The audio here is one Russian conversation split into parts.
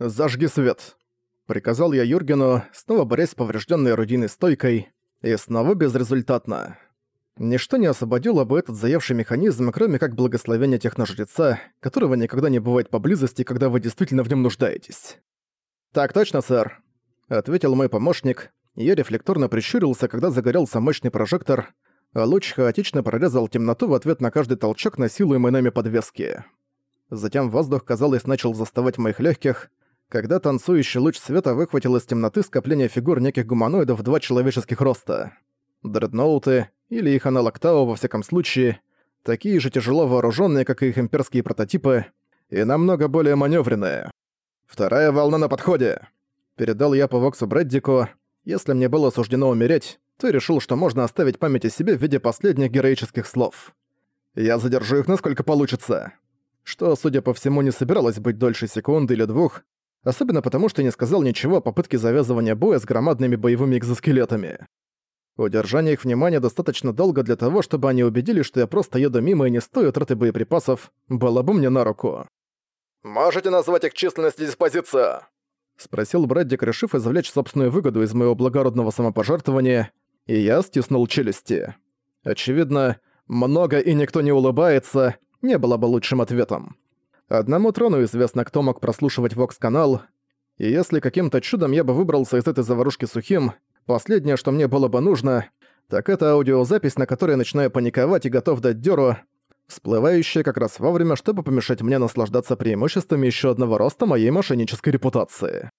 «Зажги свет», — приказал я Юргену, снова борясь с поврежденной орудийной стойкой, и снова безрезультатно. Ничто не освободило бы этот заевший механизм, кроме как благословения техножреца, которого никогда не бывает поблизости, когда вы действительно в нем нуждаетесь. «Так точно, сэр», — ответил мой помощник, я рефлекторно прищурился, когда загорелся мощный прожектор, а луч хаотично прорезал темноту в ответ на каждый толчок насилуемой нами подвески. Затем воздух, казалось, начал заставать в моих легких, когда танцующий луч света выхватил из темноты скопление фигур неких гуманоидов два человеческих роста. Дредноуты, или их аналог Тау во всяком случае, такие же тяжело вооруженные, как и их имперские прототипы, и намного более маневренные. «Вторая волна на подходе!» Передал я по Воксу Брэддику. Если мне было суждено умереть, то решил, что можно оставить память о себе в виде последних героических слов. Я задержу их насколько получится. Что, судя по всему, не собиралось быть дольше секунды или двух, особенно потому, что не сказал ничего о попытке завязывания боя с громадными боевыми экзоскелетами. Удержание их внимания достаточно долго для того, чтобы они убедились, что я просто еду мимо и не стою траты боеприпасов, было бы мне на руку. «Можете назвать их численность и диспозицию?» — спросил Брэддик, решив извлечь собственную выгоду из моего благородного самопожертвования, и я стиснул челюсти. Очевидно, много и никто не улыбается не было бы лучшим ответом. Одному трону известно, кто мог прослушивать Вокс-канал, и если каким-то чудом я бы выбрался из этой заварушки сухим, Последнее, что мне было бы нужно, так это аудиозапись, на которой я начинаю паниковать и готов дать дёру, всплывающая как раз вовремя, чтобы помешать мне наслаждаться преимуществами еще одного роста моей мошеннической репутации.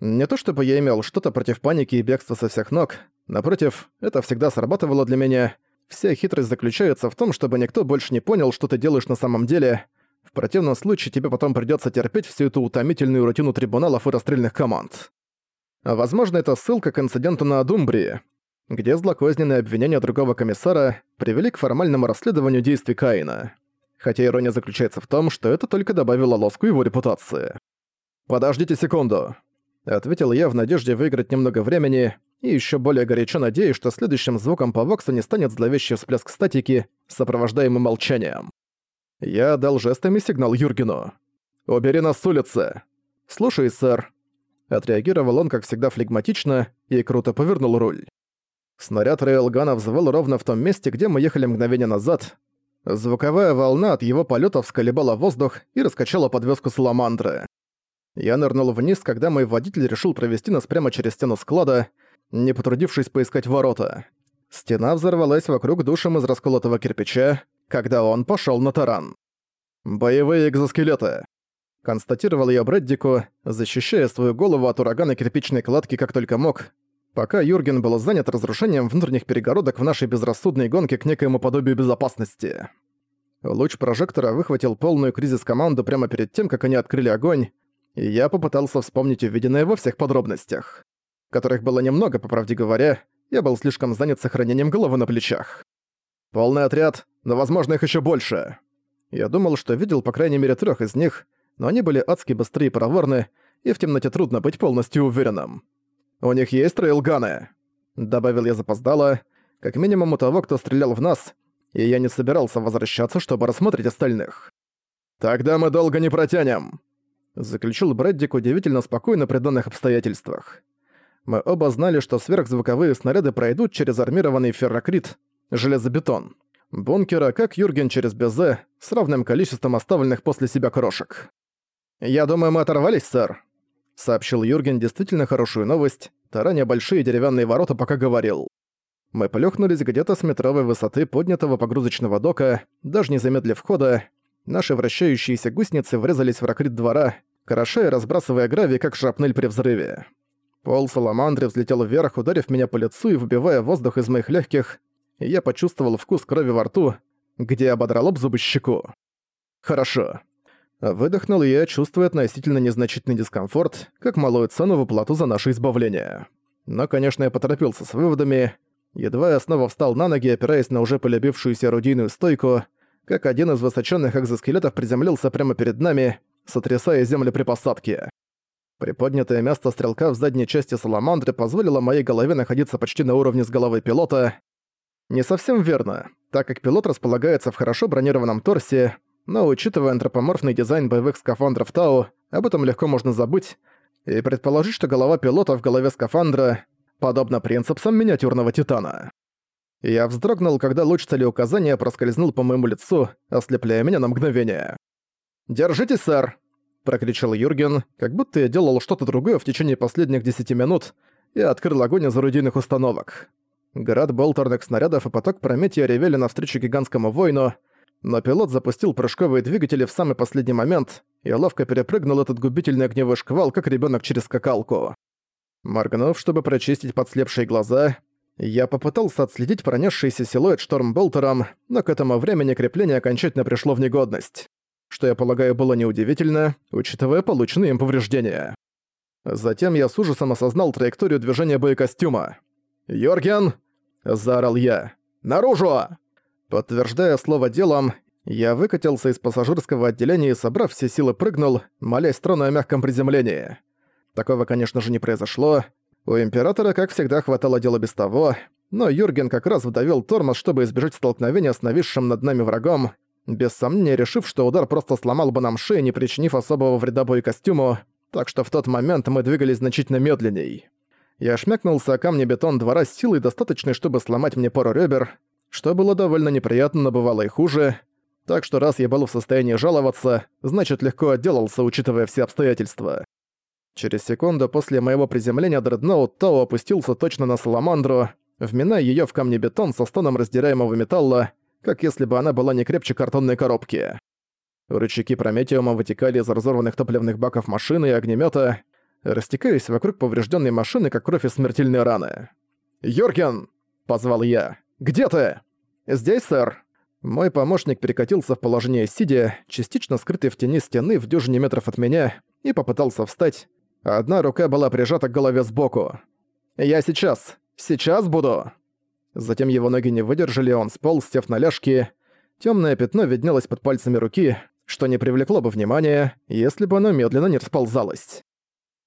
Не то чтобы я имел что-то против паники и бегства со всех ног, напротив, это всегда срабатывало для меня. Вся хитрость заключается в том, чтобы никто больше не понял, что ты делаешь на самом деле. Противном случае тебе потом придётся терпеть всю эту утомительную рутину трибуналов и расстрельных команд. Возможно, это ссылка к инциденту на Адумбрии, где злокозненные обвинения другого комиссара привели к формальному расследованию действий Каина. Хотя ирония заключается в том, что это только добавило лоску его репутации. «Подождите секунду», — ответил я в надежде выиграть немного времени и еще более горячо надеюсь, что следующим звуком по Воксу не станет зловещий всплеск статики, сопровождаемый молчанием. Я дал жестами сигнал Юргену. «Убери нас с улицы!» «Слушай, сэр», Отреагировал он, как всегда, флегматично и круто повернул руль. Снаряд рейлгана взвыл ровно в том месте, где мы ехали мгновение назад. Звуковая волна от его полета всколебала воздух и раскачала подвеску саламандры. Я нырнул вниз, когда мой водитель решил провести нас прямо через стену склада, не потрудившись поискать ворота. Стена взорвалась вокруг душем из расколотого кирпича, когда он пошел на таран. «Боевые экзоскелеты», Констатировал я Брэддику, защищая свою голову от урагана кирпичной кладки как только мог, пока Юрген был занят разрушением внутренних перегородок в нашей безрассудной гонке к некоему подобию безопасности. Луч прожектора выхватил полную кризис-команду прямо перед тем, как они открыли огонь, и я попытался вспомнить увиденное во всех подробностях. Которых было немного, по правде говоря, я был слишком занят сохранением головы на плечах. Полный отряд, но возможно их еще больше. Я думал, что видел по крайней мере трех из них, но они были адски быстрые и проворны, и в темноте трудно быть полностью уверенным. «У них есть трейлганы», — добавил я запоздало, как минимум у того, кто стрелял в нас, и я не собирался возвращаться, чтобы рассмотреть остальных. «Тогда мы долго не протянем», — заключил Брэддик удивительно спокойно при данных обстоятельствах. Мы оба знали, что сверхзвуковые снаряды пройдут через армированный феррокрит, железобетон, бункера, как Юрген через Безе, с равным количеством оставленных после себя крошек. «Я думаю, мы оторвались, сэр», — сообщил Юрген действительно хорошую новость, тараня большие деревянные ворота, пока говорил. Мы плюхнулись где-то с метровой высоты поднятого погрузочного дока, даже не замедлив хода. Наши вращающиеся гусеницы врезались в ракрит двора, крошая разбрасывая гравий, как шрапнель при взрыве. Пол саламандры взлетел вверх, ударив меня по лицу и выбивая воздух из моих легких, и я почувствовал вкус крови во рту, где ободрал об зубы щеку. «Хорошо. Выдохнул я, чувствуя относительно незначительный дискомфорт, как малую цену в уплату за наше избавление. Но, конечно, я поторопился с выводами. Едва я снова встал на ноги, опираясь на уже полюбившуюся орудийную стойку, как один из высоченных экзоскелетов приземлился прямо перед нами, сотрясая землю при посадке. Приподнятое место стрелка в задней части саламандры позволило моей голове находиться почти на уровне с головой пилота. Не совсем верно, так как пилот располагается в хорошо бронированном торсе, но учитывая антропоморфный дизайн боевых скафандров Тау, об этом легко можно забыть и предположить, что голова пилота в голове скафандра подобна принципсам миниатюрного титана. Я вздрогнул, когда луч целеуказания проскользнул по моему лицу, ослепляя меня на мгновение. «Держитесь, сэр!» – прокричал Юрген, как будто я делал что-то другое в течение последних десяти минут и открыл огонь из орудийных установок. Град болтерных снарядов и поток прометия ревели навстречу гигантскому воину, но пилот запустил прыжковые двигатели в самый последний момент и ловко перепрыгнул этот губительный огневой шквал, как ребенок через скакалку. Моргнув, чтобы прочистить подслепшие глаза, я попытался отследить пронесшийся силуэт штормболтером, но к этому времени крепление окончательно пришло в негодность. Что, я полагаю, было неудивительно, учитывая полученные им повреждения. Затем я с ужасом осознал траекторию движения боекостюма. «Йорген!» – заорал я. «Наружу!» Подтверждая слово делом, я выкатился из пассажирского отделения и, собрав все силы, прыгнул, молясь трону о мягком приземлении. Такого, конечно же, не произошло, у Императора, как всегда, хватало дела без того, но Юрген как раз вдавил тормоз, чтобы избежать столкновения с нависшим над нами врагом, без сомнения решив, что удар просто сломал бы нам шею, не причинив особого вреда боекостюму, так что в тот момент мы двигались значительно медленней. Я шмякнулся о камни бетон двора с силой достаточной, чтобы сломать мне пару ребер, что было довольно неприятно, но бывало и хуже, так что раз я был в состоянии жаловаться, значит легко отделался, учитывая все обстоятельства. Через секунду после моего приземления дредноут Тау опустился точно на Саламандру, вминая её в камни-бетон со стоном раздираемого металла, как если бы она была не крепче картонной коробки. Рычаги Прометиума вытекали из разорванных топливных баков машины и огнемёта, растекаясь вокруг поврежденной машины, как кровь из смертельной раны. «Йорген!» — позвал я. «Где ты?» «Здесь, сэр». Мой помощник перекатился в положение сидя, частично скрытый в тени стены в дюжине метров от меня, и попытался встать, Одна рука была прижата к голове сбоку. «Я сейчас! Сейчас буду!» Затем его ноги не выдержали, он сполз, сев на ляжки. Тёмное пятно виднелось под пальцами руки, что не привлекло бы внимания, если бы оно медленно не расползалось.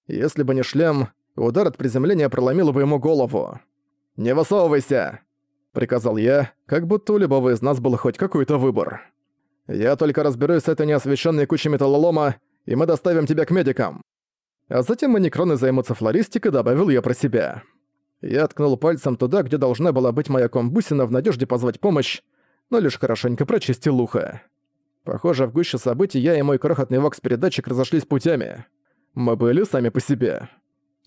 Если бы не шлем, удар от приземления проломил бы ему голову. «Не высовывайся!» — приказал я, как будто у любого из нас был хоть какой-то выбор. «Я только разберусь с этой неосвещенной кучей металлолома, и мы доставим тебя к медикам. А затем манекроны займутся флористикой, добавил я про себя. Я ткнул пальцем туда, где должна была быть моя комбусина в надежде позвать помощь, но лишь хорошенько прочистил ухо. Похоже, в гуще событий я и мой крохотный вокс-передатчик разошлись путями. Мы были сами по себе.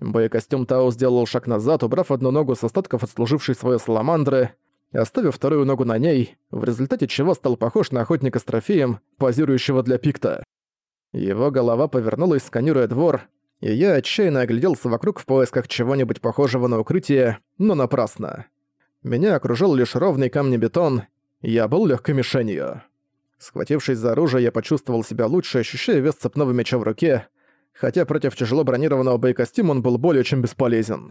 Боекостюм Тау сделал шаг назад, убрав одну ногу с остатков отслужившей свою саламандры, оставив вторую ногу на ней, в результате чего стал похож на охотника с трофеем, позирующего для пикта. Его голова повернулась, сканируя двор, и я отчаянно огляделся вокруг в поисках чего-нибудь похожего на укрытие, но напрасно. Меня окружил лишь ровный камнебетон, я был легкой мишенью. Схватившись за оружие, я почувствовал себя лучше, ощущая вес цепного меча в руке, хотя против тяжело бронированного боекостюма он был более чем бесполезен.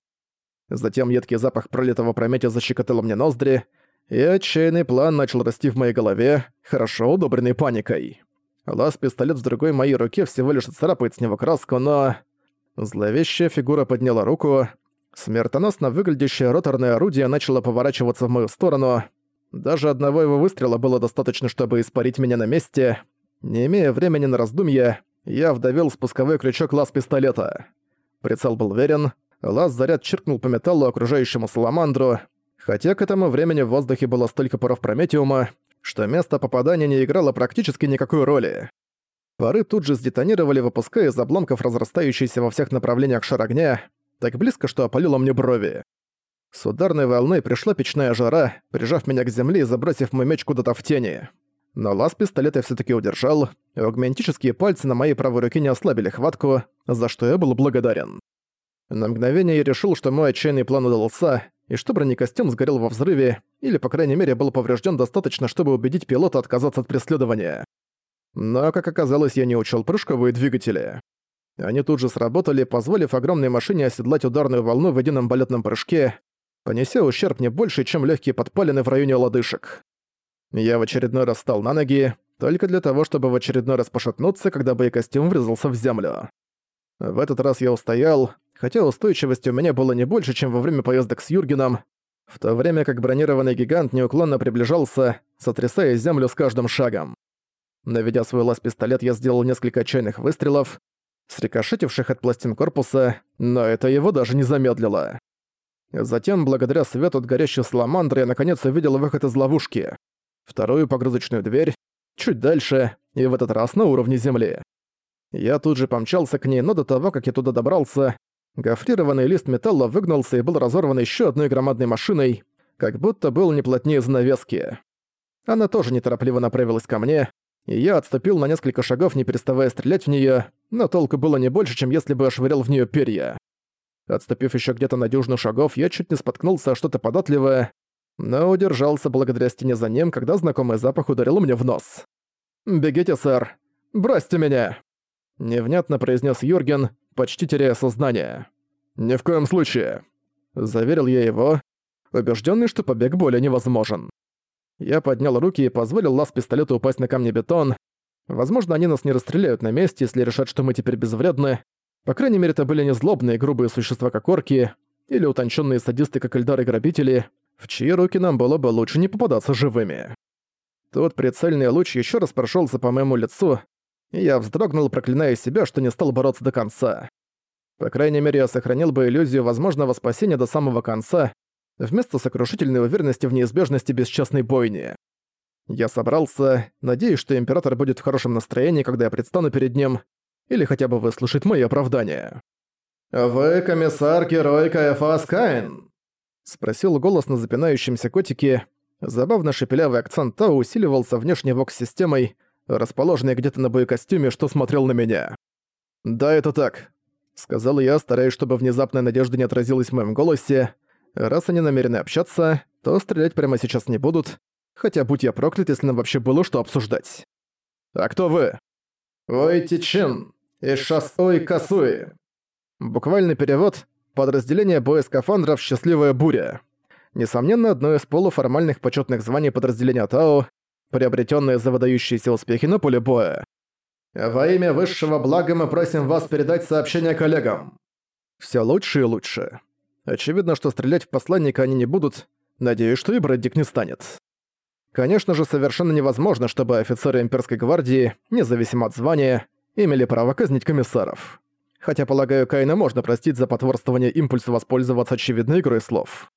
Затем едкий запах пролитого прометия защекотал мне ноздри, и отчаянный план начал расти в моей голове, хорошо удобренный паникой. Лаз-пистолет в другой моей руке всего лишь царапает с него краску, но... Зловещая фигура подняла руку. Смертоносно выглядящее роторное орудие начало поворачиваться в мою сторону. Даже одного его выстрела было достаточно, чтобы испарить меня на месте. Не имея времени на раздумья, я вдавил спусковой крючок лаз-пистолета. Прицел был верен, лаз-заряд чиркнул по металлу окружающему саламандру, хотя к этому времени в воздухе было столько паров прометиума, что место попадания не играло практически никакой роли. Пары тут же сдетонировали, выпуская из обломков разрастающийся во всех направлениях шар огня, так близко, что опалило мне брови. С ударной волной пришла печная жара, прижав меня к земле и забросив мой меч куда-то в тени. Но лаз пистолета все таки удержал, и аугментические пальцы на моей правой руке не ослабили хватку, за что я был благодарен. На мгновение я решил, что мой отчаянный план удался, и что бронекостюм сгорел во взрыве, или, по крайней мере, был поврежден достаточно, чтобы убедить пилота отказаться от преследования. Но, как оказалось, я не учел прыжковые двигатели. Они тут же сработали, позволив огромной машине оседлать ударную волну в едином балетном прыжке, понеся ущерб не больше, чем легкие подпалины в районе лодыжек. Я в очередной раз встал на ноги, только для того, чтобы в очередной раз пошатнуться, когда боекостюм врезался в землю. В этот раз я устоял, хотя устойчивости у меня было не больше, чем во время поездок с Юргеном, в то время как бронированный гигант неуклонно приближался, сотрясая землю с каждым шагом. Наведя свой лаз-пистолет, я сделал несколько отчаянных выстрелов. срикошетивших от пластин корпуса, но это его даже не замедлило. Затем, благодаря свету от горящей саламандры, я наконец увидел выход из ловушки. Вторую погрузочную дверь, чуть дальше, и в этот раз на уровне земли. Я тут же помчался к ней, но до того, как я туда добрался, гофрированный лист металла выгнулся и был разорван еще одной громадной машиной, как будто был не плотнее занавески. Она тоже неторопливо направилась ко мне, и я отступил на несколько шагов, не переставая стрелять в нее, но толку было не больше, чем если бы я в нее перья. Отступив еще где-то на дюжину шагов, я чуть не споткнулся о что-то податливое, но удержался благодаря стене за ним, когда знакомый запах ударил мне в нос. «Бегите, сэр! Бросьте меня!» Невнятно произнес Юрген, почти теряя сознание. «Ни в коем случае!» Заверил я его, убежденный, что побег более невозможен. Я поднял руки и позволил лаз пистолета упасть на камни бетон. Возможно, они нас не расстреляют на месте, если решат, что мы теперь безвредны, по крайней мере, это были не злобные грубые существа, как орки, или утонченные садисты, как Эльдар-грабители, в чьи руки нам было бы лучше не попадаться живыми. Тот прицельный луч еще раз прошелся по моему лицу, и я вздрогнул, проклиная себя, что не стал бороться до конца. По крайней мере, я сохранил бы иллюзию возможного спасения до самого конца, вместо сокрушительной уверенности в неизбежности бесчестной бойни. Я собрался, надеясь, что Император будет в хорошем настроении, когда я предстану перед ним, или хотя бы выслушать мои оправдания. «Вы комиссар-герой КФАС Каин?» — спросил голос на запинающемся котике. Забавно шепелявый акцент Тау усиливался внешней вокс-системой, расположенной где-то на боекостюме, что смотрел на меня. «Да, это так», — сказал я, стараясь, чтобы внезапная надежда не отразилась в моем голосе. Раз они намерены общаться, то стрелять прямо сейчас не будут, хотя будь я проклят, если нам вообще было что обсуждать. «А кто вы?» «Ой, Чин», Ишасуи Касуи. Буквальный перевод – подразделение боескафандров «Счастливая буря». Несомненно, одно из полуформальных почетных званий подразделения Тао, приобретенное за выдающиеся успехи на поле боя. Во имя высшего блага мы просим вас передать сообщение коллегам. Все лучше и лучше. Очевидно, что стрелять в посланника они не будут. Надеюсь, что и Брэддик не станет. Конечно же, совершенно невозможно, чтобы офицеры имперской гвардии, независимо от звания, имели право казнить комиссаров. Хотя, полагаю, Кайна можно простить за потворствование импульсу воспользоваться очевидной игрой слов.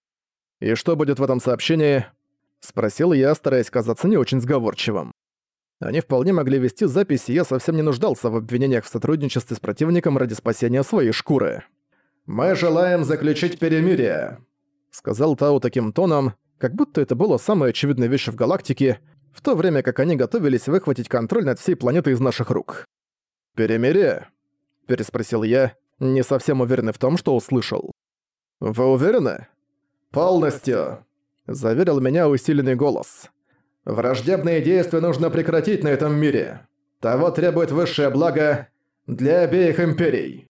«И что будет в этом сообщении?» — спросил я, стараясь казаться не очень сговорчивым. Они вполне могли вести запись, и я совсем не нуждался в обвинениях в сотрудничестве с противником ради спасения своей шкуры. «Мы желаем заключить перемирие», — сказал Тау таким тоном, как будто это было самой очевидной вещью в галактике, в то время как они готовились выхватить контроль над всей планетой из наших рук. «Перемирие?» – переспросил я, не совсем уверенный в том, что услышал. «Вы уверены?» «Полностью», – заверил меня усиленный голос. «Враждебные действия нужно прекратить на этом мире. Того требует высшее благо для обеих империй».